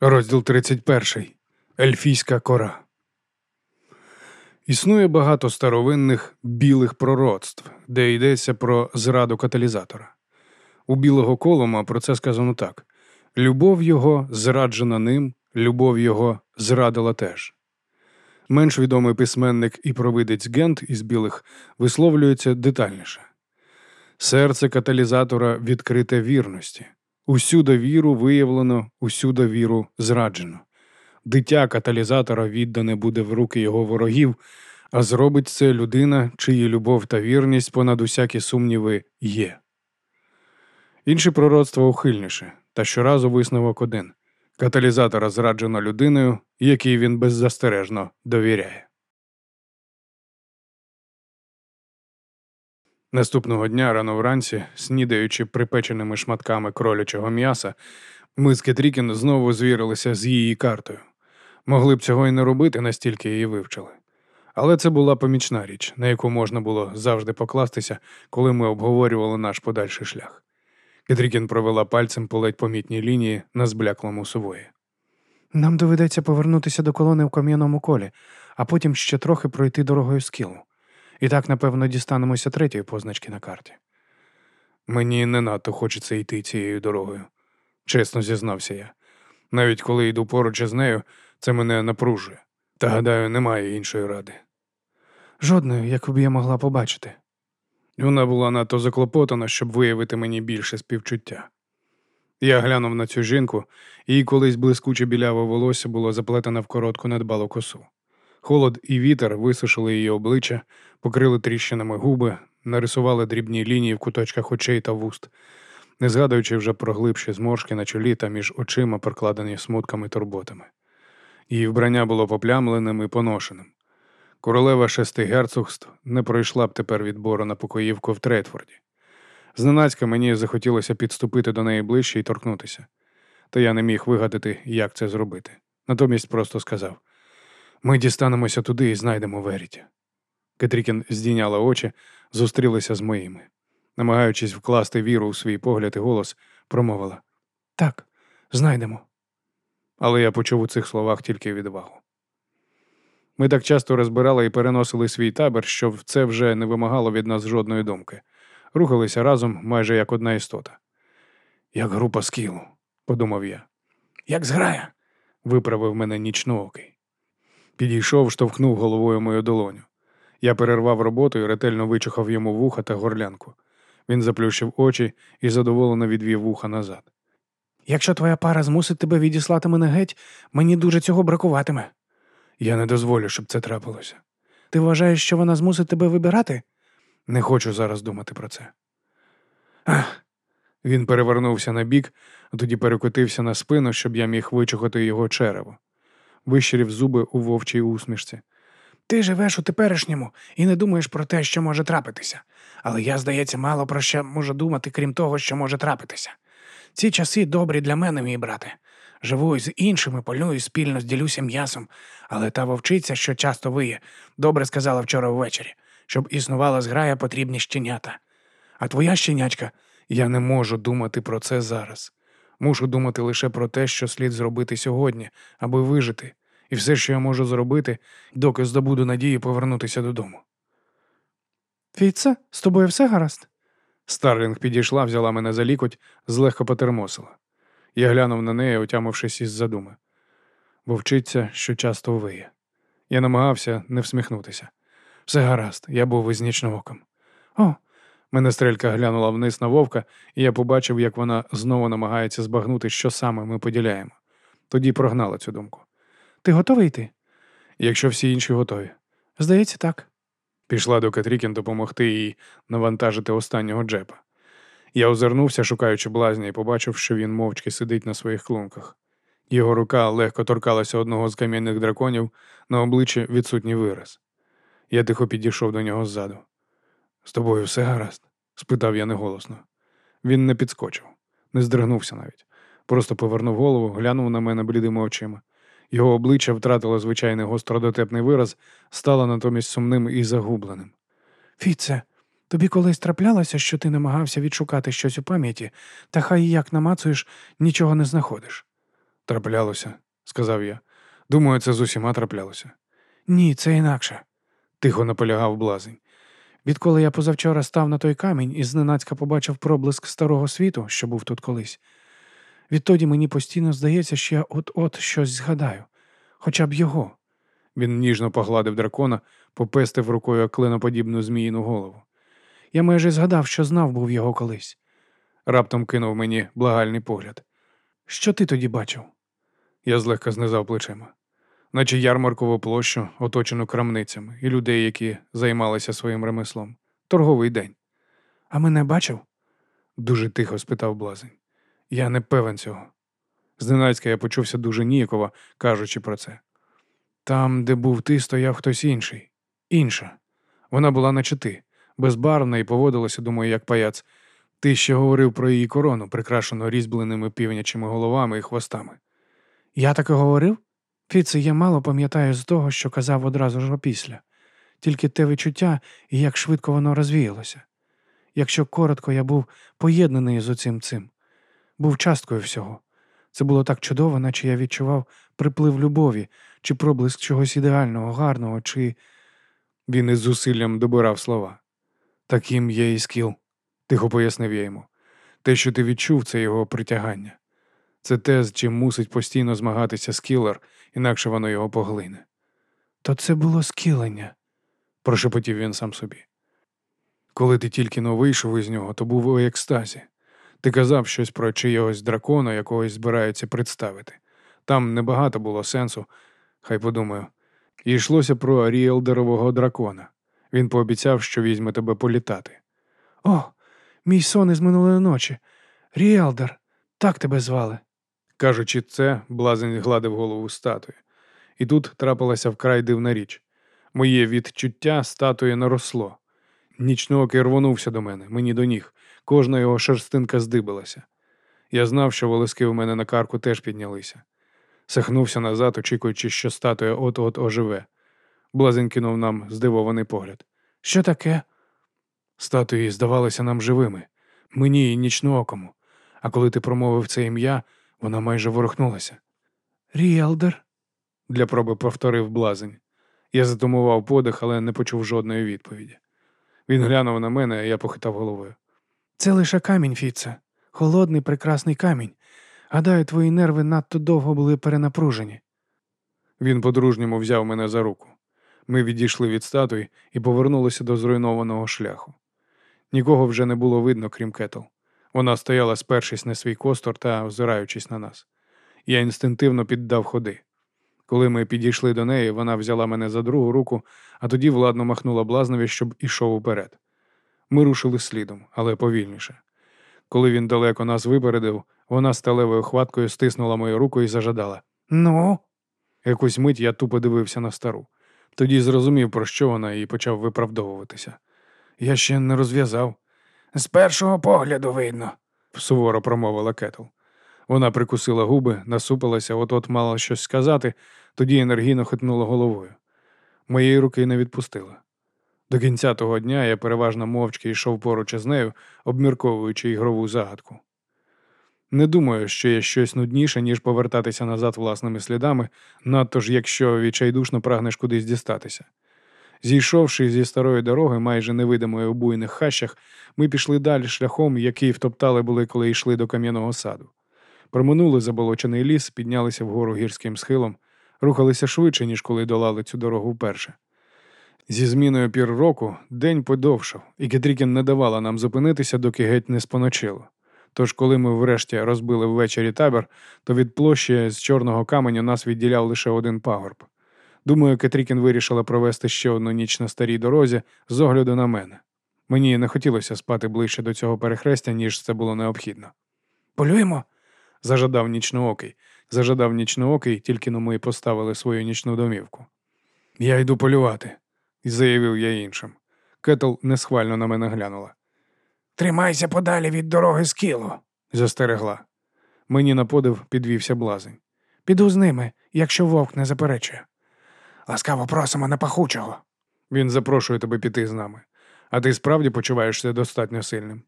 Розділ 31. Ельфійська кора. Існує багато старовинних білих пророцтв, де йдеться про зраду каталізатора. У білого колома про це сказано так: любов його зраджена ним, любов його зрадила теж. Менш відомий письменник і провидець Гент із білих висловлюється детальніше. Серце каталізатора відкрите вірності. Усю довіру виявлено, усю довіру зраджено. Дитя каталізатора віддане буде в руки його ворогів, а зробить це людина, чиї любов та вірність понад усякі сумніви є. Інші пророцтва ухильніше, та щоразу висновок один каталізатора зраджено людиною, якій він беззастережно довіряє. Наступного дня рано вранці, снідаючи припеченими шматками кролячого м'яса, ми з Кетрікін знову звірилися з її картою. Могли б цього і не робити, настільки її вивчили. Але це була помічна річ, на яку можна було завжди покластися, коли ми обговорювали наш подальший шлях. Кетрікін провела пальцем по ледь помітній лінії на збляклому сувої. Нам доведеться повернутися до колони в кам'яному колі, а потім ще трохи пройти дорогою скілу. І так, напевно, дістанемося третьої позначки на карті. Мені не надто хочеться йти цією дорогою, чесно зізнався я. Навіть коли йду поруч із нею, це мене напружує. Та гадаю, немає іншої ради. Жодної, яку б я могла побачити. Вона була надто заклопотана, щоб виявити мені більше співчуття. Я глянув на цю жінку, її колись блискуче біляве волосся було заплетено в коротку недбалу косу. Холод і вітер висушили її обличчя, покрили тріщинами губи, нарисували дрібні лінії в куточках очей та вуст, не згадуючи вже про глибші зморшки на чолі та між очима, прокладені смутками турботами. Її вбрання було поплямленим і поношеним. Королева шести герцогств не пройшла б тепер відбору на покоївку в Третфорді. Зненацька мені захотілося підступити до неї ближче і торкнутися, та я не міг вигадати, як це зробити. Натомість просто сказав ми дістанемося туди і знайдемо Веріті. Кетрікін здійняла очі, зустрілися з моїми. Намагаючись вкласти віру у свій погляд і голос, промовила Так, знайдемо. Але я почув у цих словах тільки відвагу. Ми так часто розбирали і переносили свій табір, що це вже не вимагало від нас жодної думки. Рухалися разом майже як одна істота. Як група скілу, подумав я. Як зграя, виправив мене нічноокий. Підійшов, штовхнув головою мою долоню. Я перервав роботу і ретельно вичухав йому вуха та горлянку. Він заплющив очі і задоволено відвів вуха назад. Якщо твоя пара змусить тебе відіслати мене геть, мені дуже цього бракуватиме. Я не дозволю, щоб це трапилося. Ти вважаєш, що вона змусить тебе вибирати? Не хочу зараз думати про це. Ах. Він перевернувся на бік, а тоді перекотився на спину, щоб я міг вичухати його черево вищирів зуби у вовчій усмішці. Ти живеш у теперішньому і не думаєш про те, що може трапитися. Але я, здається, мало про що можу думати, крім того, що може трапитися. Ці часи добрі для мене, мій брате. Живу з іншими, полюю, спільно зділюся м'ясом, але та вовчиця, що часто виє, добре сказала вчора ввечері, щоб існувала зграя потрібні щенята. А твоя щенячка, я не можу думати про це зараз. Мушу думати лише про те, що слід зробити сьогодні, аби вижити, і все, що я можу зробити, доки здобуду надію повернутися додому. Фіце, з тобою все гаразд? Старлінг підійшла, взяла мене за лікоть, злегка потермосила. Я глянув на неї, отямившись із задуми. Вовчиться, що часто виє. Я намагався не всміхнутися. Все гаразд, я був із нічнооком. О, Мене стрелька глянула вниз на вовка, і я побачив, як вона знову намагається збагнути, що саме ми поділяємо. Тоді прогнала цю думку. Ти готовий йти? Якщо всі інші готові. Здається, так. Пішла до Катрікін допомогти їй навантажити останнього джепа. Я озирнувся, шукаючи блазня, і побачив, що він мовчки сидить на своїх клунках. Його рука легко торкалася одного з кам'яних драконів, на обличчі відсутній вираз. Я тихо підійшов до нього ззаду. З тобою все гаразд? спитав я неголосно. Він не підскочив, не здригнувся навіть. Просто повернув голову, глянув на мене блідими очима. Його обличчя втратило звичайний гостродотепний вираз, стало натомість сумним і загубленим. Фіце, тобі колись траплялося, що ти намагався відшукати щось у пам'яті, та хай як намацуєш, нічого не знаходиш. Траплялося, сказав я. Думаю, це з усіма траплялося. Ні, це інакше. Тихо наполягав блазень. Відколи я позавчора став на той камінь і зненацька побачив проблиск старого світу, що був тут колись. Відтоді мені постійно здається, що я от-от щось згадаю, хоча б його. Він ніжно погладив дракона, попестив рукою клиноподібну зміїну голову. Я майже згадав, що знав був його колись. Раптом кинув мені благальний погляд. Що ти тоді бачив? Я злегка знизав плечима, наче ярмаркову площу, оточену крамницями, і людей, які займалися своїм ремеслом. Торговий день. А мене бачив? Дуже тихо спитав блазень. Я не певен цього. Зненацька я почувся дуже ніяково, кажучи про це. Там, де був ти, стояв хтось інший. Інша. Вона була наче ти, безбарвна і поводилася, думаю, як паяц. Ти ще говорив про її корону, прикрашену різьбленими півнячими головами і хвостами. Я таки говорив? Фіце, я мало пам'ятаю з того, що казав одразу ж опісля, тільки те відчуття і як швидко воно розвіялося. Якщо коротко, я був поєднаний з оцим цим, був часткою всього. Це було так чудово, наче я відчував приплив любові, чи проблиск чогось ідеального, гарного, чи. Він із зусиллям добирав слова. Таким є і скіл, тихо пояснив я йому. Те, що ти відчув, це його притягання. Це те, з чим мусить постійно змагатися скілер, інакше воно його поглине. То це було скілення, прошепотів він сам собі. Коли ти тільки но вийшов із нього, то був у екстазі. Ти казав щось про чийогось дракона, якогось збираються представити. Там небагато було сенсу, хай подумаю. І йшлося про ріелдерового дракона. Він пообіцяв, що візьме тебе політати. О, мій сон із минулої ночі. Ріелдер, так тебе звали. Кажучи це, блазень гладив голову статуї. І тут трапилася вкрай дивна річ. Моє відчуття статуї наросло. Нічноокий рвонувся до мене, мені до ніг. Кожна його шерстинка здибилася. Я знав, що волоски в мене на карку теж піднялися. Сахнувся назад, очікуючи, що статуя от-от оживе. Блазень кинув нам здивований погляд. Що таке? Статуї здавалися нам живими, мені і нічноокому. А коли ти промовив це ім'я, вона майже ворухнулася. Ріелдер? Для проби повторив блазень. Я затумував подих, але не почув жодної відповіді. Він глянув на мене, а я похитав головою. Це лише камінь, Фіце. Холодний, прекрасний камінь. Гадаю, твої нерви надто довго були перенапружені. Він по-дружньому взяв мене за руку. Ми відійшли від статуї і повернулися до зруйнованого шляху. Нікого вже не було видно, крім кетл. Вона стояла, спершись на свій костор та озираючись на нас. Я інстинктивно піддав ходи. Коли ми підійшли до неї, вона взяла мене за другу руку, а тоді владно махнула блазнові, щоб ішов уперед. Ми рушили слідом, але повільніше. Коли він далеко нас випередив, вона сталевою хваткою стиснула мою руку і зажадала. Ну, Якусь мить я тупо дивився на стару. Тоді зрозумів, про що вона, і почав виправдовуватися. Я ще не розв'язав, з першого погляду видно. суворо промовила Кетл. Вона прикусила губи, насупилася, от-от мала щось сказати, тоді енергійно хитнула головою. Моєї руки не відпустила. До кінця того дня я переважно мовчки йшов поруч із нею, обмірковуючи ігрову загадку. Не думаю, що є щось нудніше, ніж повертатися назад власними слідами, надто ж якщо відчайдушно прагнеш кудись дістатися. Зійшовши зі старої дороги, майже невидимої у буйних хащах, ми пішли далі шляхом, який втоптали були, коли йшли до кам'яного саду. Проминули заболочений ліс, піднялися вгору гірським схилом, рухалися швидше, ніж коли долали цю дорогу вперше. Зі зміною пір року день подовшав, і Кетрікін не давала нам зупинитися, доки геть не споночило. Тож, коли ми врешті розбили ввечері табір, то від площі з чорного каменю нас відділяв лише один пагорб. Думаю, Кетрікін вирішила провести ще одну ніч на старій дорозі з огляду на мене. Мені не хотілося спати ближче до цього перехрестя, ніж це було необхідно. Полюємо? Зажадав нічноокий. Зажадав нічноокий, тільки но ми поставили свою нічну домівку. Я йду полювати, заявив я іншим. Кетл несхвально на мене глянула. Тримайся подалі від дороги з кілу. Застерегла. Мені на подив підвівся блазень. Піду з ними, якщо вовк не заперечує. Ласкаво просимо на пахучого. Він запрошує тебе піти з нами. А ти справді почуваєшся достатньо сильним,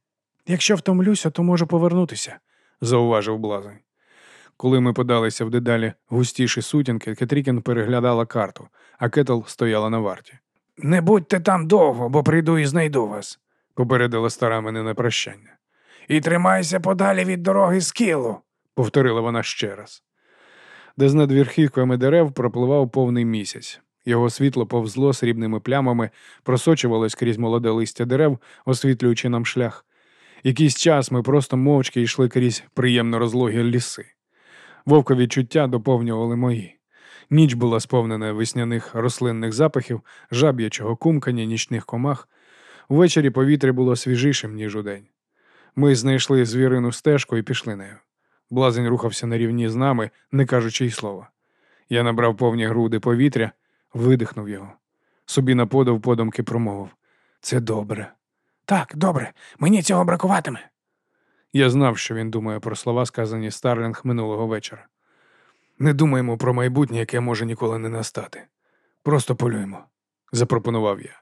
Якщо втомлюся, то можу повернутися. зауважив блазень. Коли ми подалися в дедалі густіші сутінки, Кетрікін переглядала карту, а Кетл стояла на варті. Не будьте там довго, бо прийду і знайду вас. Попередила стара мене на прощання. І тримайся подалі від дороги скілу. Повторила вона ще раз. Де з над верхівками дерев пропливав повний місяць. Його світло повзло срібними плямами, просочувалось крізь молоде листя дерев, освітлюючи нам шлях. Якийсь час ми просто мовчки йшли крізь приємно розлогі ліси. Вовка відчуття доповнювали мої. Ніч була сповнена весняних рослинних запахів, жаб'ячого кумкання, нічних комах. Увечері повітря було свіжішим, ніж удень. Ми знайшли звірину стежку і пішли нею. Блазень рухався на рівні з нами, не кажучи й слова. Я набрав повні груди повітря, видихнув його. Собі на подов подумки промовив. Це добре. Так, добре, мені цього бракуватиме. Я знав, що він думає про слова, сказані Старлінг минулого вечора. Не думаємо про майбутнє, яке може ніколи не настати. Просто полюємо, запропонував я.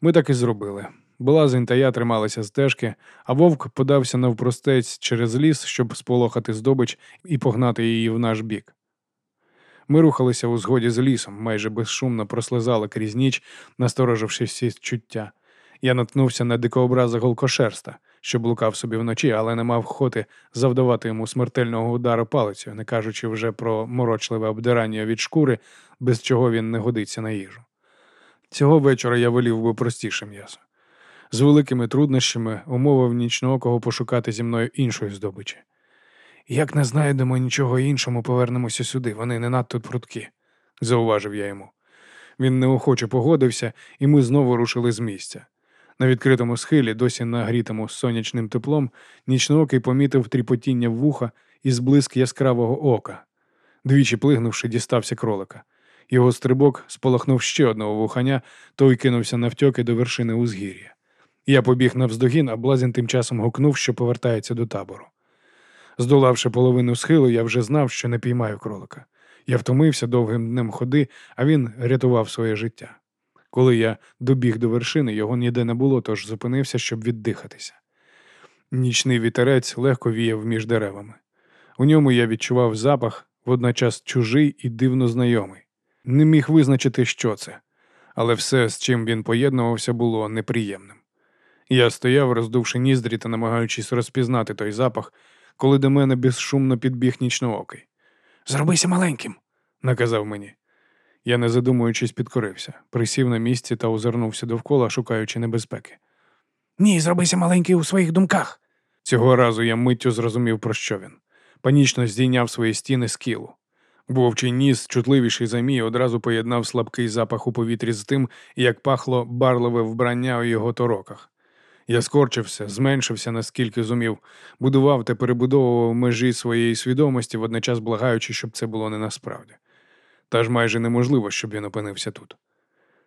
Ми так і зробили. Блазень та я трималися стежки, а вовк подався навпростець через ліс, щоб сполохати здобич і погнати її в наш бік. Ми рухалися у згоді з лісом, майже безшумно прослизали крізь ніч, настороживши всі чуття. Я наткнувся на дикообраза голкошерста, що блукав собі вночі, але не мав хоти завдавати йому смертельного удару палицею, не кажучи вже про морочливе обдирання від шкури, без чого він не годиться на їжу. Цього вечора я волів би простіше м'ясо. З великими труднощами умовив нічноокого пошукати зі мною іншої здобичі. Як не знайдемо нічого іншому, повернемося сюди, вони не надто прудкі, зауважив я йому. Він неохоче погодився, і ми знову рушили з місця. На відкритому схилі, досі нагрітому сонячним теплом, нічноокий помітив тріпотіння вуха і зблиск яскравого ока. Двічі плигнувши, дістався кролика. Його стрибок сполохнув ще одного вуханя, той кинувся навтьоки до вершини узгір'я. Я побіг навздогін, а блазін тим часом гукнув, що повертається до табору. Здолавши половину схилу, я вже знав, що не піймаю кролика. Я втомився довгим днем ходи, а він рятував своє життя. Коли я добіг до вершини, його ніде не було, тож зупинився, щоб віддихатися. Нічний вітерець легко віяв між деревами. У ньому я відчував запах, водночас чужий і дивно знайомий. Не міг визначити, що це, але все, з чим він поєднувався, було неприємним. Я стояв, роздувши ніздрі та намагаючись розпізнати той запах, коли до мене безшумно підбіг нічноокий. Зробися маленьким. Наказав мені. Я, не задумуючись, підкорився, присів на місці та озирнувся довкола, шукаючи небезпеки. Ні, зробися маленький у своїх думках. Цього разу я миттю зрозумів, про що він. Панічно здійняв свої стіни з кілу. Вовчий ніс, чутливіший за мій, одразу поєднав слабкий запах у повітрі з тим, як пахло барлове вбрання у його тороках. Я скорчився, зменшився, наскільки зумів, будував та перебудовував межі своєї свідомості, водночас благаючи, щоб це було не насправді. Та ж майже неможливо, щоб він опинився тут.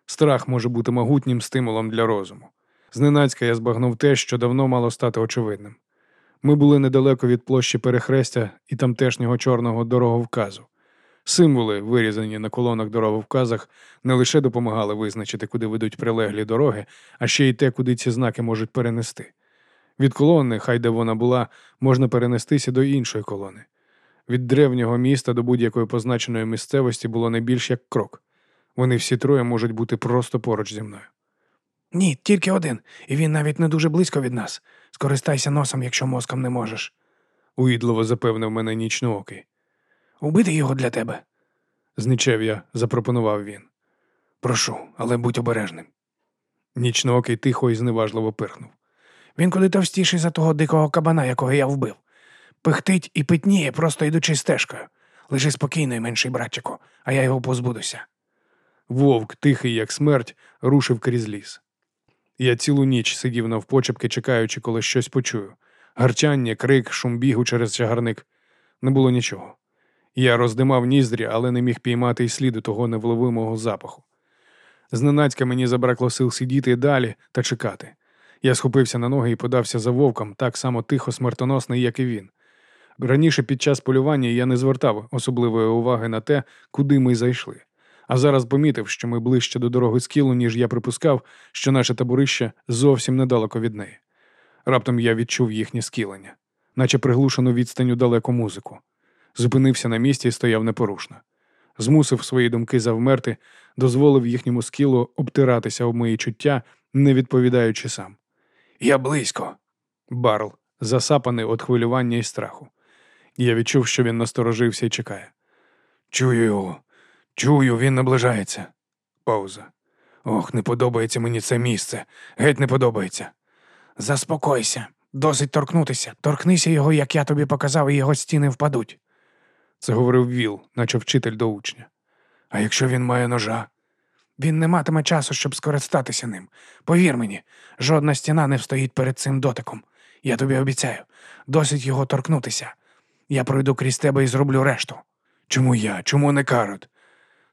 Страх може бути могутнім стимулом для розуму. Зненацька я збагнув те, що давно мало стати очевидним. Ми були недалеко від площі перехрестя і тамтешнього чорного дороговказу. Символи, вирізані на колонах дороговказах, не лише допомагали визначити, куди ведуть прилеглі дороги, а ще й те, куди ці знаки можуть перенести. Від колони, хай де вона була, можна перенестися до іншої колони. Від древнього міста до будь-якої позначеної місцевості було не більш як крок. Вони всі троє можуть бути просто поруч зі мною. Ні, тільки один, і він навіть не дуже близько від нас. Скористайся носом, якщо мозком не можеш. Уїдливо запевнив мене нічноокий. Убити його для тебе. Зничев я, запропонував він. Прошу, але будь обережним. Нічноокий тихо і зневажливо пирхнув. Він куди товстіший за того дикого кабана, якого я вбив. Пихтить і питніє, просто йдучи стежкою. Лежи спокійно, менший братчику, а я його позбудуся. Вовк, тихий, як смерть, рушив крізь ліс. Я цілу ніч сидів навпочепки, чекаючи, коли щось почую. Гарчання, крик, шум бігу через чагарник. Не було нічого. Я роздимав ніздрі, але не міг піймати й сліду того невловимого запаху. Зненацька мені забракло сил сидіти далі та чекати. Я схопився на ноги і подався за вовком, так само тихо, смертоносний, як і він. Раніше під час полювання я не звертав особливої уваги на те, куди ми зайшли. А зараз помітив, що ми ближче до дороги скілу, ніж я припускав, що наше таборище зовсім недалеко від неї. Раптом я відчув їхнє скілення, наче приглушену відстаню далеку музику. Зупинився на місці і стояв непорушно. Змусив свої думки завмерти, дозволив їхньому скілу обтиратися об мої чуття, не відповідаючи сам. Я близько. Барл, засапаний від хвилювання і страху. Я відчув, що він насторожився і чекає. Чую його. Чую, він наближається. Пауза. Ох, не подобається мені це місце. Геть не подобається. Заспокойся, досить торкнутися. Торкнися його, як я тобі показав, і його стіни впадуть. Це говорив Віл, наче вчитель до учня. А якщо він має ножа? Він не матиме часу, щоб скористатися ним. Повір мені, жодна стіна не встоїть перед цим дотиком. Я тобі обіцяю, досить його торкнутися. Я пройду крізь тебе і зроблю решту. Чому я? Чому не Карот?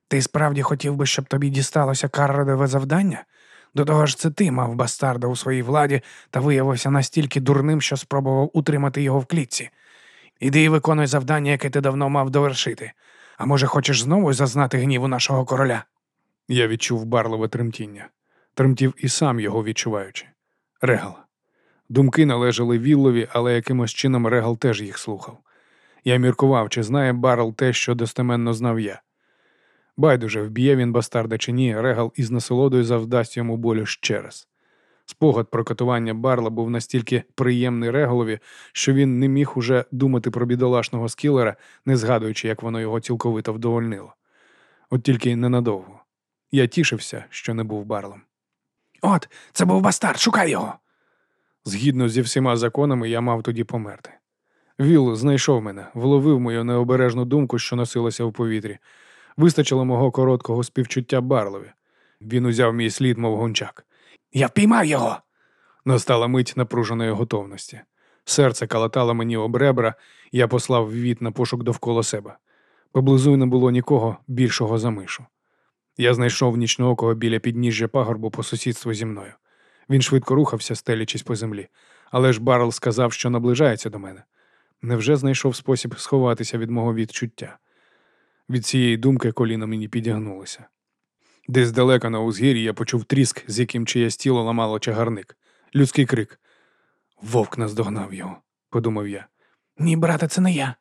Ти справді хотів би, щоб тобі дісталося каррадове завдання? До того ж, це ти мав бастарда у своїй владі та виявився настільки дурним, що спробував утримати його в клітці. Іди і виконуй завдання, яке ти давно мав довершити. А може, хочеш знову зазнати гніву нашого короля? Я відчув барлове тремтіння. Тремтів і сам його відчуваючи. Регал. Думки належали Віллові, але якимось чином Регал теж їх слухав. Я міркував, чи знає Барл те, що достеменно знав я. Байдуже, вб'є він бастарда чи ні, Регал із насолодою завдасть йому болю ще раз. Спогад про катування Барла був настільки приємний Реголові, що він не міг уже думати про бідолашного скілера, не згадуючи, як воно його цілковито вдовольнило. От тільки ненадовго. Я тішився, що не був Барлом. От, це був бастард, шукай його. Згідно зі всіма законами, я мав тоді померти. Віл знайшов мене, вловив мою необережну думку, що носилася в повітрі. Вистачило мого короткого співчуття Барлові. Він узяв мій слід, мов гончак. Я впіймав його. Настала мить напруженої готовності. Серце калатало мені об ребра, я послав віт на пошук довкола себе. Поблизу не було нікого більшого за мишу. Я знайшов нічноокого біля підніжжя пагорбу по сусідству зі мною. Він швидко рухався, стелячись по землі, але ж Барл сказав, що наближається до мене. Невже знайшов спосіб сховатися від мого відчуття? Від цієї думки коліна мені підігнулося. Десь далеко на узгір'ї я почув тріск, з яким чиєсь тіло ламало чагарник. Людський крик. Вовк наздогнав його, подумав я. Ні, брате, це не я.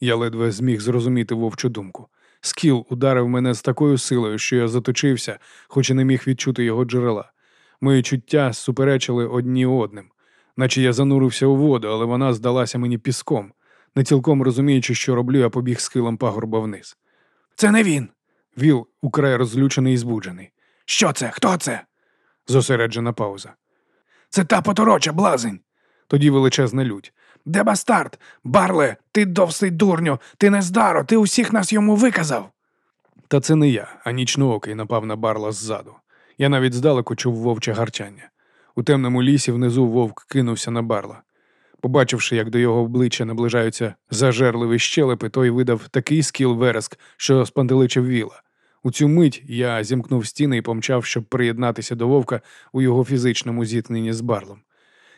Я ледве зміг зрозуміти вовчу думку. Скіл ударив мене з такою силою, що я заточився, хоч і не міг відчути його джерела. Мої чуття суперечили одні одним, наче я занурився у воду, але вона здалася мені піском. Не цілком розуміючи, що роблю, я побіг схилом пагорба вниз. Це не він. Віл украй розлючений і збуджений. Що це? Хто це? Зосереджена пауза. Це та потороча, блазень. Тоді величезна лють. Де бастард? Барле, ти довстий дурню, ти не здаро, ти усіх нас йому виказав. Та це не я, а нічноокий напав на барла ззаду. Я навіть здалеку чув вовче гарчання. У темному лісі внизу вовк кинувся на барла. Побачивши, як до його обличчя наближаються зажерливі щелепи, той видав такий скіл вереск, що спантеличив віла. У цю мить я зімкнув стіни і помчав, щоб приєднатися до вовка у його фізичному зіткненні з барлом.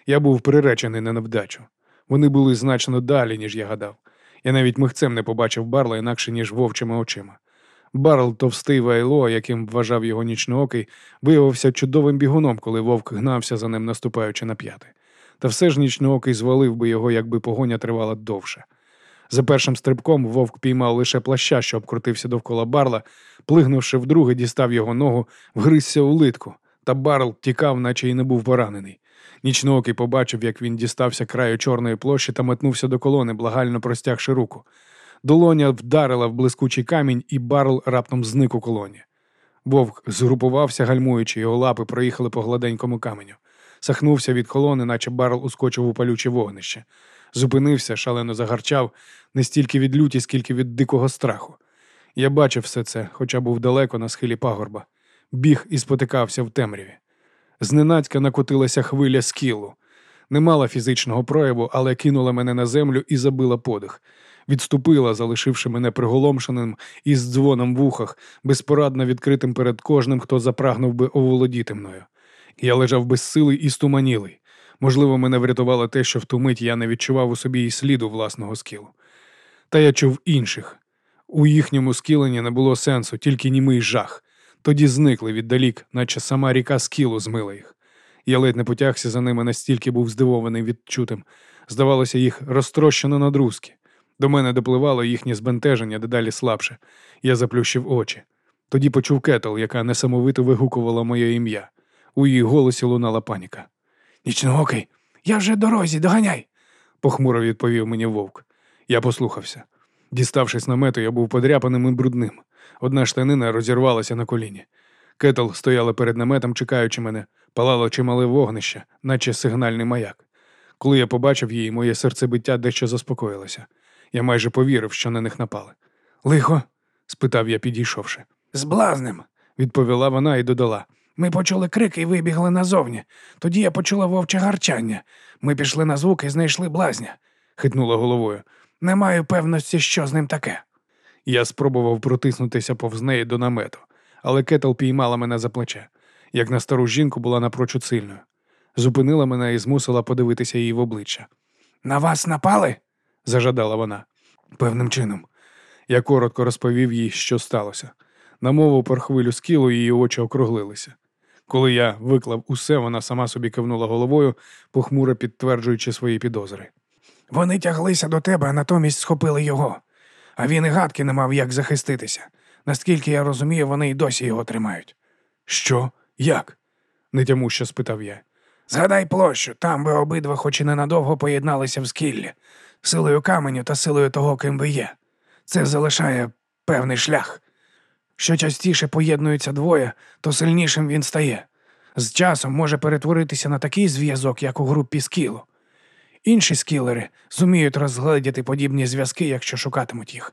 Я був приречений на невдачу. Вони були значно далі, ніж я гадав. Я навіть михцем не побачив барла інакше, ніж вовчими очима. Барл, товстий вайло, яким вважав його нічноокий, виявився чудовим бігуном, коли вовк гнався за ним, наступаючи на п'яти. Та все ж нічноокий звалив би його, якби погоня тривала довше. За першим стрибком вовк піймав лише плаща, що обкрутився довкола барла, плигнувши вдруге, дістав його ногу, вгризся у литку, та барл тікав, наче й не був поранений. Нічноокий побачив, як він дістався краю чорної площі та метнувся до колони, благально простягши руку. Долоня вдарила в блискучий камінь, і барл раптом зник у колоні. Вовк згрупувався, гальмуючи, його лапи проїхали по гладенькому каменю. Сахнувся від колони, наче барл ускочив у палюче вогнище. Зупинився, шалено загарчав, не стільки від люті, скільки від дикого страху. Я бачив все це, хоча був далеко на схилі пагорба. Біг і спотикався в темряві. Зненацька накотилася хвиля скілу. Не мала фізичного прояву, але кинула мене на землю і забила подих. Відступила, залишивши мене приголомшеним із дзвоном в ухах, безпорадно відкритим перед кожним, хто запрагнув би оволодіти мною. Я лежав безсилий і стуманілий. Можливо, мене врятувало те, що в ту мить я не відчував у собі і сліду власного скілу. Та я чув інших. У їхньому скіленні не було сенсу, тільки німий жах. Тоді зникли віддалік, наче сама ріка скілу змила їх. Я ледь не потягся за ними, настільки був здивований відчутим. Здавалося, їх розтрощено на друзки. До мене допливало їхнє збентеження дедалі слабше. Я заплющив очі. Тоді почув кетл, яка несамовито вигукувала моє ім'я. У її голосі лунала паніка. Нічноокий, я вже дорозі, доганяй. похмуро відповів мені вовк. Я послухався. Діставшись намету, я був подряпаним і брудним. Одна штанина розірвалася на коліні. Кетл стояла перед наметом, чекаючи мене, палало чимале вогнище, наче сигнальний маяк. Коли я побачив її, моє серцебиття дещо заспокоїлося. Я майже повірив, що на них напали. Лихо? спитав я, підійшовши. З блазнем. Відповіла вона і додала. Ми почули крики і вибігли назовні. Тоді я почула вовче гарчання. Ми пішли на звук і знайшли блазня. хитнула головою. Не маю певності, що з ним таке. Я спробував протиснутися повз неї до намету, але кетл піймала мене за плече. Як на стару жінку була напрочуд сильною. Зупинила мене і змусила подивитися її в обличчя. На вас напали? зажадала вона. Певним чином. Я коротко розповів їй, що сталося. Намовив про хвилю скілу, її очі округлилися. Коли я виклав усе, вона сама собі кивнула головою, похмуро підтверджуючи свої підозри. Вони тяглися до тебе, а натомість схопили його. А він і гадки не мав як захиститися. Наскільки я розумію, вони й досі його тримають. Що? Як? нетямуще спитав я. Згадай площу, там ви обидва, хоч і ненадовго поєдналися в скіллі, силою каменю та силою того, ким ви є. Це залишає певний шлях. Що частіше поєднуються двоє, то сильнішим він стає. З часом може перетворитися на такий зв'язок, як у групі скілу. Інші скілери зуміють розгледіти подібні зв'язки, якщо шукатимуть їх.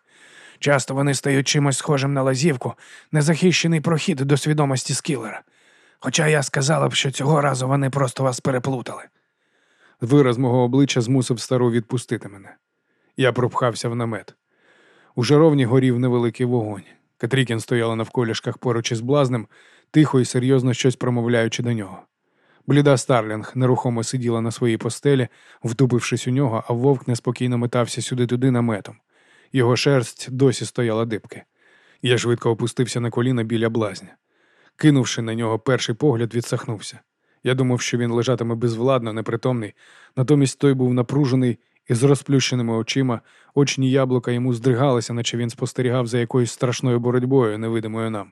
Часто вони стають чимось схожим на лазівку, незахищений прохід до свідомості скілера. Хоча я сказала б, що цього разу вони просто вас переплутали. Вираз мого обличчя змусив стару відпустити мене. Я пропхався в намет. У жаровні горів невеликий вогонь. Катрікін стояла на вколішках поруч із блазнем, тихо і серйозно щось промовляючи до нього. Бліда Старлінг нерухомо сиділа на своїй постелі, втупившись у нього, а вовк неспокійно метався сюди-туди наметом. Його шерсть досі стояла дибки. Я швидко опустився на коліна біля блазня. Кинувши на нього перший погляд, відсахнувся. Я думав, що він лежатиме безвладно, непритомний, натомість той був напружений і з розплющеними очима, очні яблука йому здригалися, наче він спостерігав за якоюсь страшною боротьбою, невидимою нам.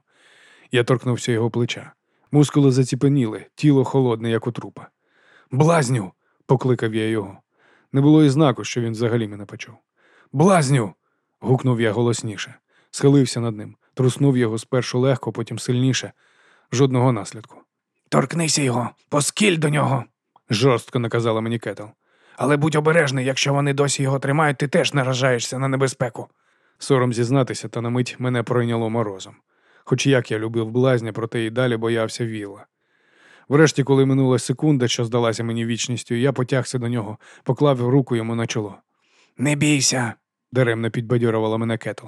Я торкнувся його плеча. Мускули заціпеніли, тіло холодне, як у трупа. Блазню. покликав я його. Не було і знаку, що він взагалі мене почув. Блазню. гукнув я голосніше, схилився над ним, труснув його спершу легко, потім сильніше, жодного наслідку. Торкнися його, поскіль до нього. жорстко наказала мені Кетл. Але будь обережний, якщо вони досі його тримають, ти теж наражаєшся на небезпеку. Сором зізнатися, та на мить мене пройняло морозом. Хоч як я любив блазня, проте і далі боявся віла. Врешті, коли минула секунда, що здалася мені вічністю, я потягся до нього, поклав руку йому на чоло. Не бійся. Даремно підбадьорувала мене Кетл.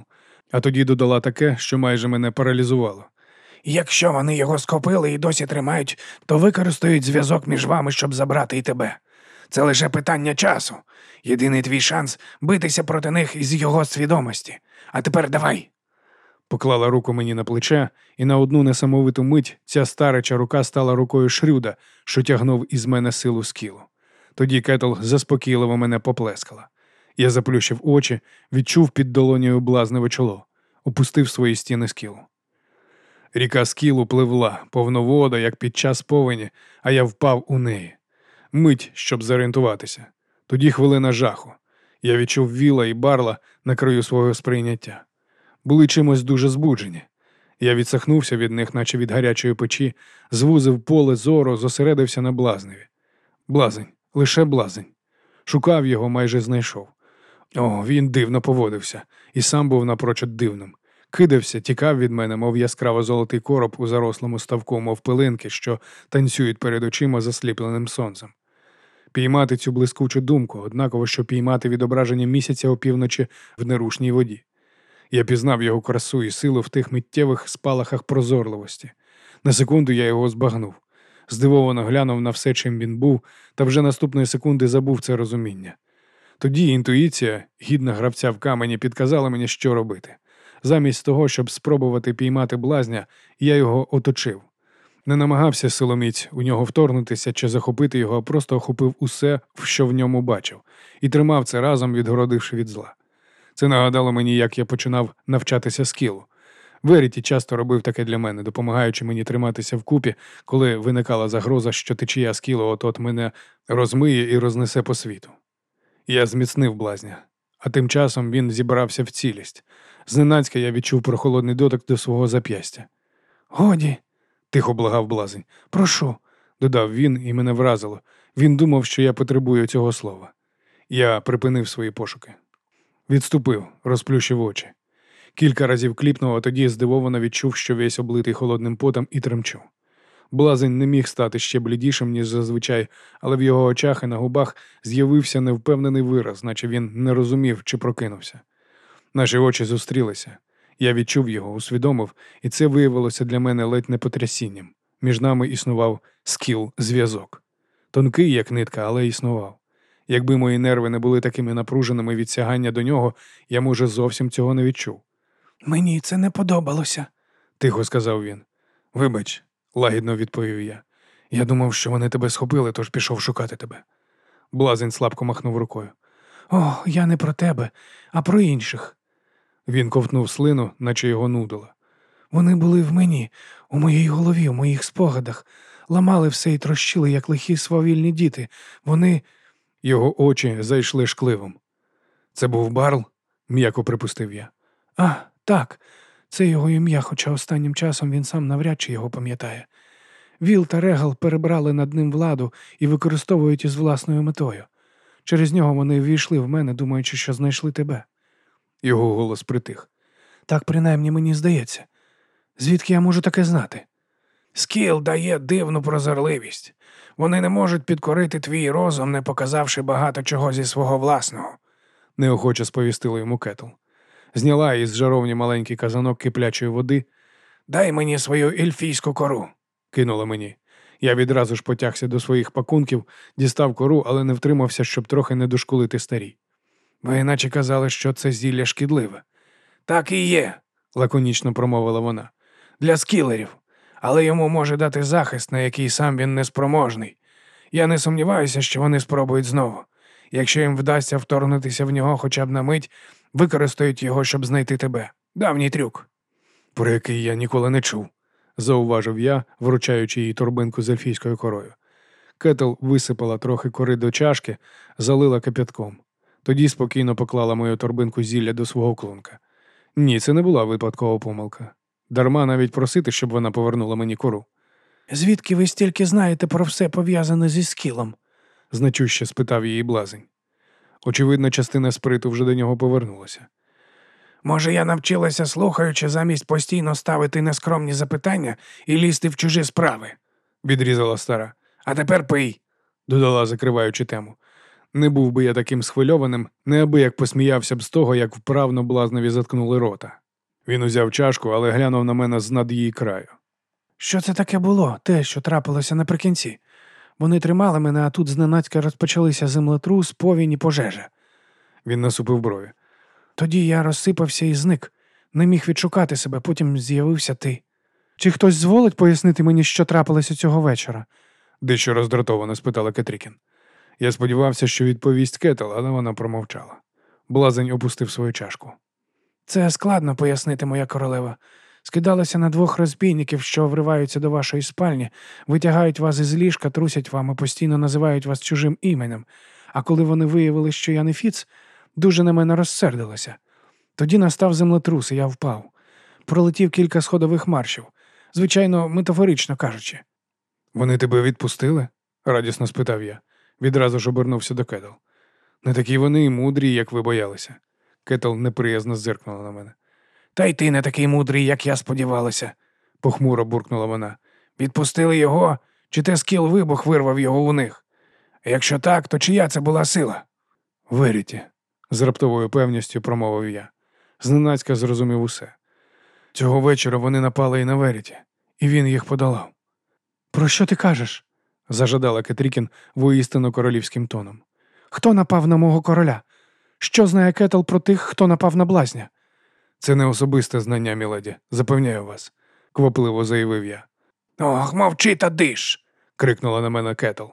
А тоді додала таке, що майже мене паралізувало. Якщо вони його скопили і досі тримають, то використають зв'язок між вами, щоб забрати і тебе. Це лише питання часу. Єдиний твій шанс битися проти них із його свідомості. А тепер давай. Поклала руку мені на плече, і на одну несамовиту мить ця стареча рука стала рукою Шрюда, що тягнув із мене силу скілу. Тоді Кетл заспокійливо мене поплескала. Я заплющив очі, відчув під долонею блазневе чоло, опустив свої стіни скілу. Ріка скілу пливла, повновода, як під час повені, а я впав у неї. Мить, щоб зорієнтуватися. Тоді хвилина жаху. Я відчув віла і барла на краю свого сприйняття. Були чимось дуже збуджені. Я відсахнувся від них, наче від гарячої печі, звузив поле зору, зосередився на блазневі. Блазень, лише блазень. Шукав його, майже знайшов. О, він дивно поводився, і сам був напрочуд дивним. Кидався, тікав від мене, мов яскраво золотий короб у зарослому ставку, мов пилинки, що танцюють перед очима засліпленим сонцем. Піймати цю блискучу думку, однаково, що піймати відображення місяця опівночі в нерушній воді. Я пізнав його красу і силу в тих миттєвих спалахах прозорливості. На секунду я його збагнув. Здивовано глянув на все, чим він був, та вже наступної секунди забув це розуміння. Тоді інтуїція, гідна гравця в камені, підказала мені, що робити. Замість того, щоб спробувати піймати блазня, я його оточив. Не намагався силоміць у нього вторгнутися чи захопити його, а просто охопив усе, що в ньому бачив, і тримав це разом, відгородивши від зла. Це нагадало мені, як я починав навчатися скілу. Веріті часто робив таке для мене, допомагаючи мені триматися вкупі, коли виникала загроза, що течія скілу от-от мене розмиє і рознесе по світу. Я зміцнив блазня, а тим часом він зібрався в цілість. Зненацька я відчув прохолодний дотик до свого зап'ястя. Годі, Тихо благав блазень. прошу. Додав він, і мене вразило. Він думав, що я потребую цього слова. Я припинив свої пошуки. Відступив, розплющив очі. Кілька разів кліпнув, а тоді здивовано відчув, що весь облитий холодним потом і тремчу. Блазень не міг стати ще блідішим, ніж зазвичай, але в його очах і на губах з'явився невпевнений вираз, наче він не розумів чи прокинувся. Наші очі зустрілися. Я відчув його, усвідомив, і це виявилося для мене ледь не потрясінням. Між нами існував скіл зв'язок. Тонкий, як нитка, але існував. Якби мої нерви не були такими напруженими від сягання до нього, я, може, зовсім цього не відчув. Мені це не подобалося. Тихо сказав він. Вибач, лагідно відповів я. Я думав, що вони тебе схопили, тож пішов шукати тебе. Блазень слабко махнув рукою. О, я не про тебе, а про інших. Він ковтнув слину, наче його нудило. Вони були в мені, у моїй голові, у моїх спогадах, ламали все і трощили, як лихі свавільні діти. Вони. Його очі зайшли шкливом. Це був Барл, м'яко припустив я. А, так, це його ім'я, хоча останнім часом він сам навряд чи його пам'ятає. Віл та Регал перебрали над ним владу і використовують із власною метою. Через нього вони ввійшли в мене, думаючи, що знайшли тебе. Його голос притих. Так принаймні мені здається. Звідки я можу таке знати? Скіл дає дивну прозорливість. Вони не можуть підкорити твій розум, не показавши багато чого зі свого власного. неохоче сповістила йому Кетл. Зняла із жаровні маленький казанок киплячої води, Дай мені свою ельфійську кору. кинула мені. Я відразу ж потягся до своїх пакунків, дістав кору, але не втримався, щоб трохи не дошкулити старій. Ви наче казали, що це зілля шкідливе. Так і є, лаконічно промовила вона. для скілерів, але йому може дати захист, на який сам він неспроможний. Я не сумніваюся, що вони спробують знову. Якщо їм вдасться вторгнутися в нього хоча б на мить, використають його, щоб знайти тебе. Давній трюк. Про який я ніколи не чув, зауважив я, вручаючи їй торбинку з ельфійською корою. Кетл висипала трохи кори до чашки, залила кипятком. Тоді спокійно поклала мою торбинку зілля до свого клунка. Ні, це не була випадкова помилка. Дарма навіть просити, щоб вона повернула мені кору. Звідки ви стільки знаєте про все пов'язане зі скілом? значуще спитав її блазень. Очевидно, частина сприту вже до нього повернулася. Може, я навчилася, слухаючи, замість постійно ставити нескромні запитання і лізти в чужі справи. Відрізала стара, А тепер пий. додала, закриваючи тему. Не був би я таким схвильованим, неабияк посміявся б з того, як вправно блазневі заткнули рота. Він узяв чашку, але глянув на мене з над її краю. Що це таке було, те, що трапилося наприкінці? Вони тримали мене, а тут зненацька розпочалися землетрус, повінь і пожежа. Він насупив брові. Тоді я розсипався і зник, не міг відшукати себе, потім з'явився ти. Чи хтось зволить пояснити мені, що трапилося цього вечора? дещо роздратовано спитала Кетрікін. Я сподівався, що відповість Кетл, але вона промовчала. Блазень опустив свою чашку. Це складно пояснити, моя королева. Скидалося на двох розбійників, що вриваються до вашої спальні, витягають вас із ліжка, трусять вам і постійно називають вас чужим іменем. А коли вони виявили, що я не Фіц, дуже на мене розсердилися. Тоді настав землетрус, і я впав. Пролетів кілька сходових маршів, звичайно, метафорично кажучи. Вони тебе відпустили? радісно спитав я. Відразу ж обернувся до Кетл. Не такі вони й мудрі, як ви боялися. Кетл неприязно зиркнула на мене. Та й ти не такий мудрий, як я сподівалася. Похмуро буркнула вона. Відпустили його, чи те скіл вибух вирвав його у них? А Якщо так, то чия це була сила? Веріті, з раптовою певністю промовив я. Зненацька зрозумів усе. Цього вечора вони напали і на Веріті, і він їх подолав. Про що ти кажеш? Зажадала Кетрікін воістину королівським тоном. Хто напав на мого короля? Що знає Кетл про тих, хто напав на блазня? Це не особисте знання, міледі, запевняю вас, квапливо заявив я. Ох, мовчи та диш. крикнула на мене Кетл.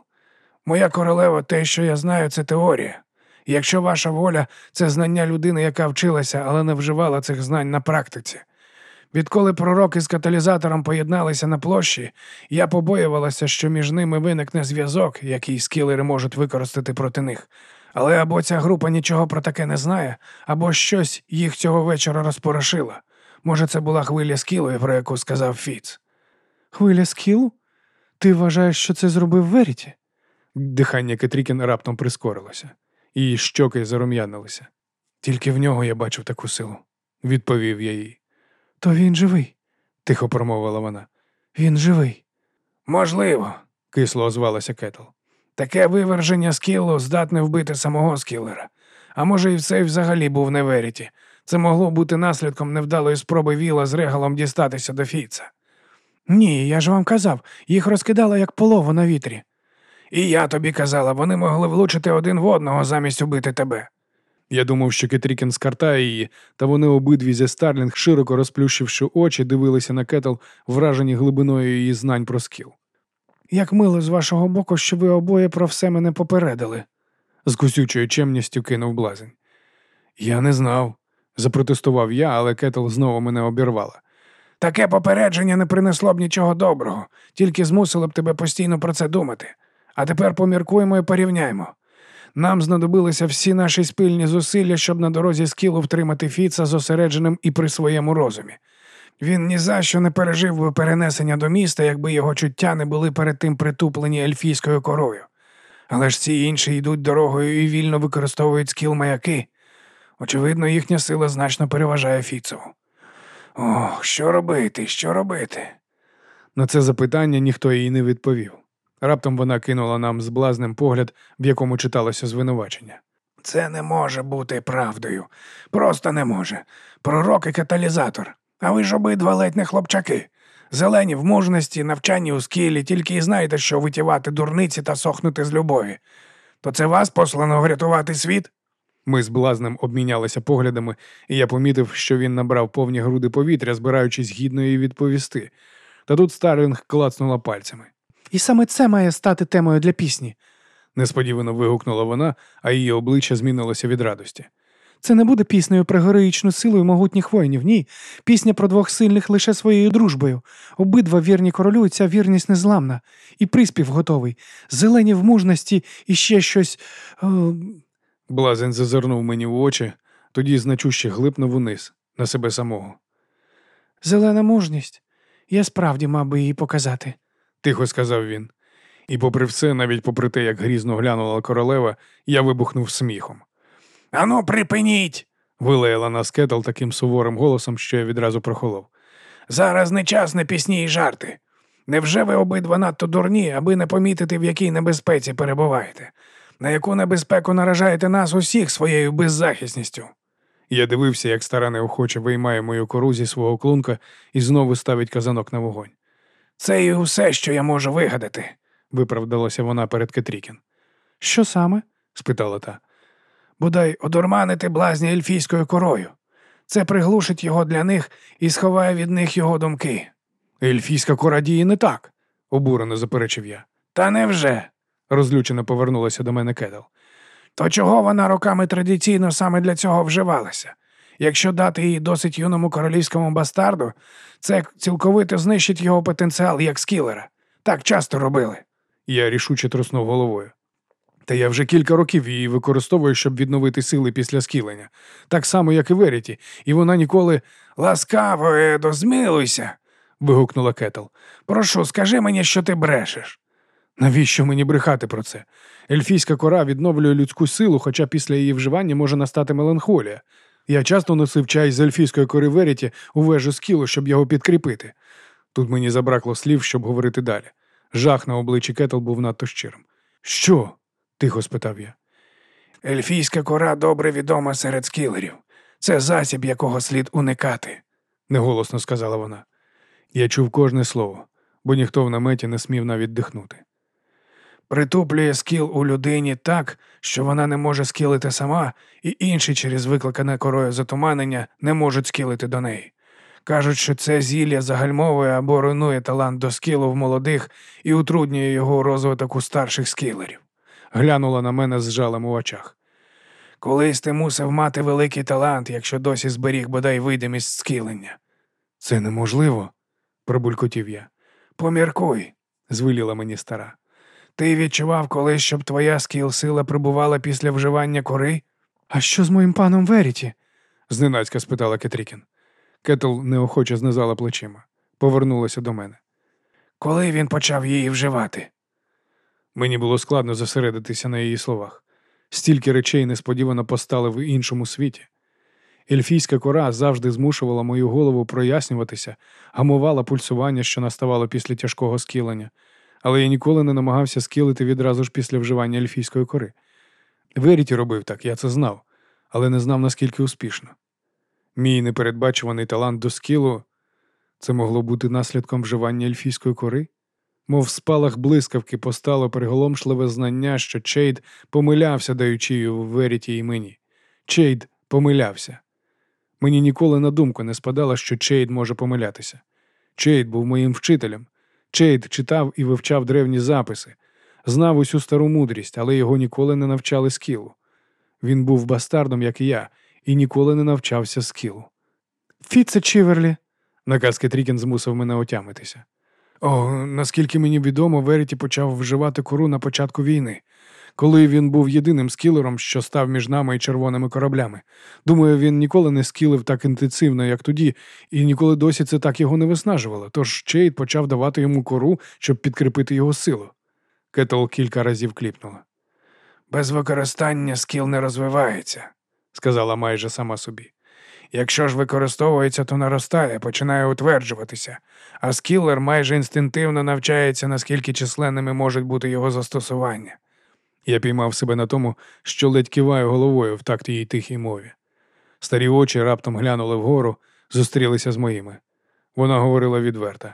Моя королева, те, що я знаю, це теорія. Якщо ваша воля це знання людини, яка вчилася, але не вживала цих знань на практиці. Відколи пророки з каталізатором поєдналися на площі, я побоювалася, що між ними виникне зв'язок, який скілери можуть використати проти них. Але або ця група нічого про таке не знає, або щось їх цього вечора розпорошило. Може, це була хвиля скілою, про яку сказав Фіц. Хвиля скілу? Ти вважаєш, що це зробив Веріті? Дихання Кетрікін раптом прискорилося, її щоки зарум'янилися. Тільки в нього я бачив таку силу, відповів я їй. То він живий. Тихо промовила вона. Він живий. Можливо, Кисло озвалася Кетл. таке виверження скілу здатне вбити самого скілера. А може, і цей взагалі був не Веріті. Це могло бути наслідком невдалої спроби Віла з регалом дістатися до Фіца. Ні, я ж вам казав, їх розкидало як полову на вітрі. І я тобі казала, вони могли влучити один в одного замість убити тебе. Я думав, що Кетрікін скартає її, та вони обидві зі Старлінг, широко розплющивши очі, дивилися на Кетл, вражені глибиною її знань про скіл. Як мило з вашого боку, що ви обоє про все мене попередили. З кусючою чемністю кинув блазень. Я не знав, запротестував я, але Кетл знову мене обірвала. Таке попередження не принесло б нічого доброго, тільки змусило б тебе постійно про це думати. А тепер поміркуємо і порівняємо. Нам знадобилися всі наші спільні зусилля, щоб на дорозі скілу втримати Фіца зосередженим і при своєму розумі. Він ні за що не пережив би перенесення до міста, якби його чуття не були перед тим притуплені ельфійською корою. Але ж ці інші йдуть дорогою і вільно використовують скіл маяки. Очевидно, їхня сила значно переважає Фіцову. Ох, що робити, що робити? На це запитання ніхто їй не відповів. Раптом вона кинула нам з блазним погляд, в якому читалося звинувачення. Це не може бути правдою. Просто не може. Пророк і каталізатор. А ви ж обидва ледь не хлопчаки. Зелені в мужності, навчанні у скілі, тільки й знаєте, що витівати дурниці та сохнути з любові. То це вас послано врятувати світ? Ми з блазнем обмінялися поглядами, і я помітив, що він набрав повні груди повітря, збираючись гідно їй відповісти. Та тут Старлінг клацнула пальцями. І саме це має стати темою для пісні. Несподівано вигукнула вона, а її обличчя змінилося від радості. Це не буде піснею про героїчну силу і могутніх воїнів. Ні. Пісня про двох сильних лише своєю дружбою. Обидва вірні королю, і ця вірність незламна. І приспів готовий. Зелені в мужності і ще щось. О, Блазень зазирнув мені в очі, тоді значуще глипнув униз на себе самого. зелена мужність. Я справді мав би її показати. Тихо сказав він. І попри все, навіть попри те, як грізно глянула королева, я вибухнув сміхом. Ану, припиніть! Вилаяла нас Кетл таким суворим голосом, що я відразу прохолов. Зараз не час на пісні і жарти. Невже ви обидва надто дурні, аби не помітити, в якій небезпеці перебуваєте? На яку небезпеку наражаєте нас усіх своєю беззахисністю? Я дивився, як стара неохоче виймає мою кору зі свого клунка і знову ставить казанок на вогонь. Це і усе, що я можу вигадати. Виправдалася вона перед Кетрікін. Що саме? спитала та. Бодай одурманити блазня ельфійською корою. Це приглушить його для них і сховає від них його думки. Ельфійська кора діє не так, обурено заперечив я. Та невже? Розлючено повернулася до мене Кетл. То чого вона роками традиційно саме для цього вживалася? Якщо дати її досить юному королівському бастарду, це цілковито знищить його потенціал як скілера. Так часто робили. Я рішуче труснув головою. Та я вже кілька років її використовую, щоб відновити сили після скілення, так само, як і Веріті, і вона ніколи. Ласкаво, Едо, змилуйся. вигукнула Кетл. Прошу, скажи мені, що ти брешеш. Навіщо мені брехати про це? Ельфійська кора відновлює людську силу, хоча після її вживання може настати меланхолія. Я часто носив чай з ельфійської кори Веріті у вежу скілу, щоб його підкріпити. Тут мені забракло слів, щоб говорити далі. Жах на обличчі Кетл був надто щирим. Що? тихо спитав я. Ельфійська кора добре відома серед скілерів. Це засіб, якого слід уникати. неголосно сказала вона. Я чув кожне слово, бо ніхто в наметі не смів навіть дихнути. Притуплює скіл у людині так, що вона не може скілити сама, і інші через викликане корою затуманення не можуть скілити до неї. Кажуть, що це зілля загальмовує або руйнує талант до скілу в молодих і утруднює його розвиток у старших скілерів. Глянула на мене з жалем у очах. Колись ти мусив мати великий талант, якщо досі зберіг бодай видимість скілення. Це неможливо, пробулькотів я. Поміркуй, звеліла мені стара. Ти відчував колись, щоб твоя скіл-сила прибувала після вживання кори? А що з моїм паном Веріті? зненацька спитала Кетрікін. Кетл неохоче знизала плечима, повернулася до мене. Коли він почав її вживати? Мені було складно зосередитися на її словах. Стільки речей несподівано постали в іншому світі. Ельфійська кора завжди змушувала мою голову прояснюватися, гамувала пульсування, що наставало після тяжкого скілення, але я ніколи не намагався скілити відразу ж після вживання ельфійської кори. Веріті робив так, я це знав, але не знав, наскільки успішно. Мій непередбачуваний талант до скілу це могло бути наслідком вживання ельфійської кори? Мов спалах блискавки постало приголомшливе знання, що Чейд помилявся, даючи в Веріті і мені. Чейд помилявся. Мені ніколи на думку не спадало, що Чейд може помилятися. Чейд був моїм вчителем. Чейд читав і вивчав древні записи, знав усю стару мудрість, але його ніколи не навчали скілу. Він був бастардом, як і я, і ніколи не навчався скілу. Фіце Чівелрі, наказ Кетрікін змусив мене отямитися. О, наскільки мені відомо, Веріті почав вживати кору на початку війни, коли він був єдиним скілером, що став між нами і червоними кораблями. Думаю, він ніколи не скілив так інтенсивно, як тоді, і ніколи досі це так його не виснажувало. Тож Чейд почав давати йому кору, щоб підкріпити його силу. Кетл кілька разів кліпнула. Без використання скіл не розвивається, сказала майже сама собі. Якщо ж використовується, то наростає, починає утверджуватися, а скілер майже інстинктивно навчається, наскільки численними можуть бути його застосування. Я піймав себе на тому, що ледь киваю головою в такт її тихій мові. Старі очі раптом глянули вгору, зустрілися з моїми. Вона говорила відверто.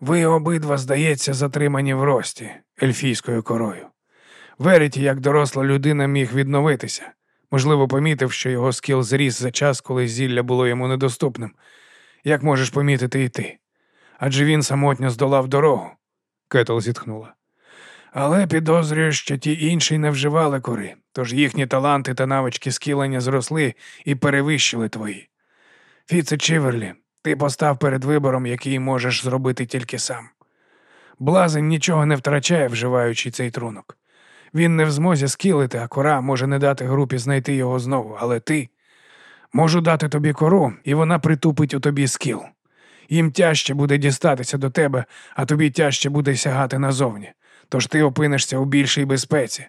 Ви обидва, здається, затримані в рості ельфійською корою. Веріті, як доросла людина міг відновитися. Можливо, помітив, що його скіл зріс за час, коли зілля було йому недоступним. Як можеш помітити і ти? Адже він самотньо здолав дорогу. Кетл зітхнула. Але підозрюю, що ті інші не вживали кори, тож їхні таланти та навички скілення зросли і перевищили твої. Фіце Чіверлі, ти постав перед вибором, який можеш зробити тільки сам. Блазень нічого не втрачає, вживаючи цей трунок. Він не в змозі скілити, а кора може не дати групі знайти його знову, але ти можу дати тобі кору, і вона притупить у тобі скіл. Їм тяжче буде дістатися до тебе, а тобі тяжче буде сягати назовні, тож ти опинишся у більшій безпеці.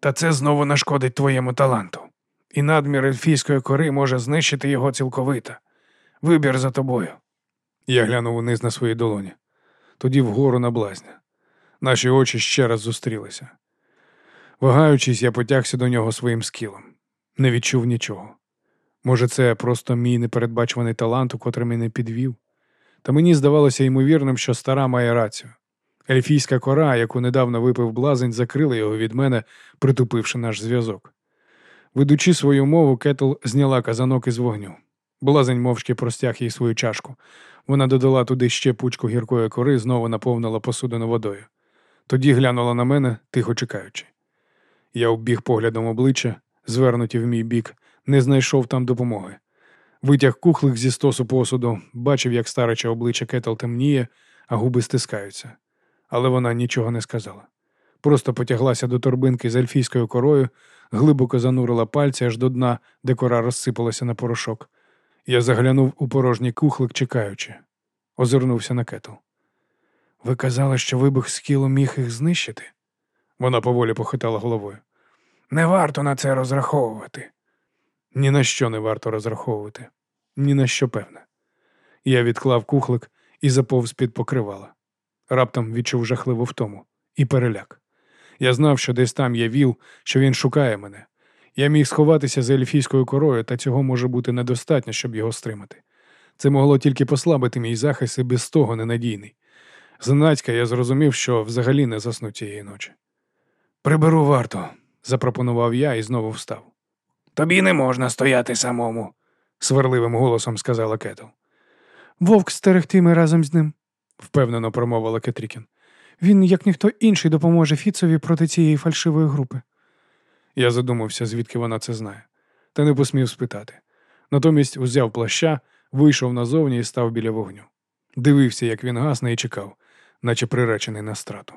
Та це знову нашкодить твоєму таланту. І надмір ельфійської кори може знищити його цілковито. Вибір за тобою. Я глянув униз на свої долоні, тоді вгору на блазня. Наші очі ще раз зустрілися. Вагаючись, я потягся до нього своїм скілом. Не відчув нічого. Може, це просто мій непередбачуваний талант, у котрий мене підвів. Та мені здавалося ймовірним, що стара має рацію. Ельфійська кора, яку недавно випив блазень, закрила його від мене, притупивши наш зв'язок. Ведучи свою мову, Кетл зняла казанок із вогню. Блазень мовчки простяг їй свою чашку. Вона додала туди ще пучку гіркої кори, знову наповнила посудину водою. Тоді глянула на мене, тихо чекаючи. Я вбіг поглядом обличчя, звернуті в мій бік, не знайшов там допомоги. Витяг кухлик зі стосу посуду, бачив, як старече обличчя Кетл темніє, а губи стискаються. Але вона нічого не сказала. Просто потяглася до торбинки з ельфійською корою, глибоко занурила пальці аж до дна, де кора розсипалася на порошок. Я заглянув у порожній кухлик, чекаючи, озирнувся на кетл. Ви казали, що вибух скілу міг їх знищити? Вона поволі похитала головою. Не варто на це розраховувати. Ні на що не варто розраховувати, ні на що певне. Я відклав кухлик і заповз під покривала. Раптом відчув жахливу втому і переляк. Я знав, що десь там є віл, що він шукає мене. Я міг сховатися за ельфійською корою, та цього може бути недостатньо, щоб його стримати. Це могло тільки послабити мій захист і без того ненадійний. Знацька я зрозумів, що взагалі не засну цієї ночі. Приберу варту, запропонував я і знову встав. Тобі не можна стояти самому, сверливим голосом сказала Кетл. Вовк стерегтиме разом з ним, впевнено промовила Кетрікін. Він, як ніхто інший, допоможе Фіцові проти цієї фальшивої групи. Я задумався, звідки вона це знає, та не посмів спитати. Натомість узяв плаща, вийшов назовні і став біля вогню. Дивився, як він гасне, і чекав, наче приречений на страту.